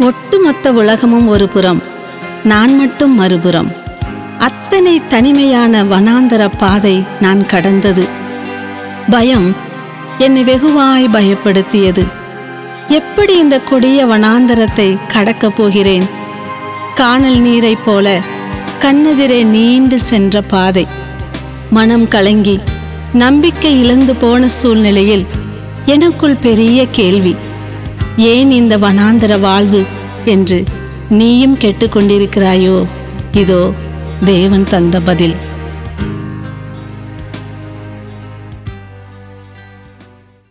ஒட்டுமொத்த உலகமும் ஒரு புறம். நான் மட்டும் மறுபுறம். அத்தனை தனிமையான வனாந்தர பாதை நான் கடந்தது. பயம் என்னை வெகுவாய் பயப்படுத்தியது. எப்படி இந்த கொடிய வனாந்தரத்தை கடக்கப் போகிறேன்? காணல் நீரைப் போல கண்ணெதிரே நீண்டு சென்ற பாதை. மனம் கலங்கி நம்பிக்கை இழந்து போன சூழ்நிலையில் எனக்குள் பெரிய கேள்வி. ஏன் இந்த வனாந்தர வாழ்வு என்று நீயும் கேட்டுக்கொண்டிருக்கிறாயோ? இதோ தேவன் தந்த பதில்.